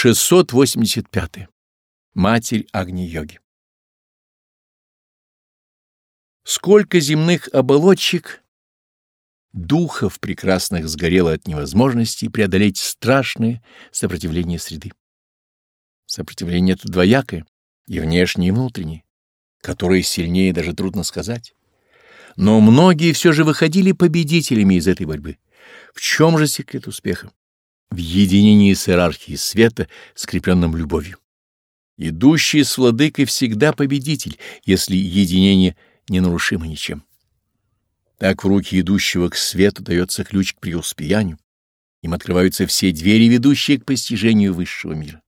685. Матерь Агни-йоги Сколько земных оболочек, духов прекрасных сгорело от невозможности преодолеть страшное сопротивление среды. Сопротивление это двоякое, и внешнее, и внутреннее, которое сильнее даже трудно сказать. Но многие все же выходили победителями из этой борьбы. В чем же секрет успеха? В единении с иерархией света, скрепленным любовью. Идущий с владыкой всегда победитель, если единение не нарушимо ничем. Так в руки идущего к свету дается ключ к преуспеянию, им открываются все двери, ведущие к постижению высшего мира.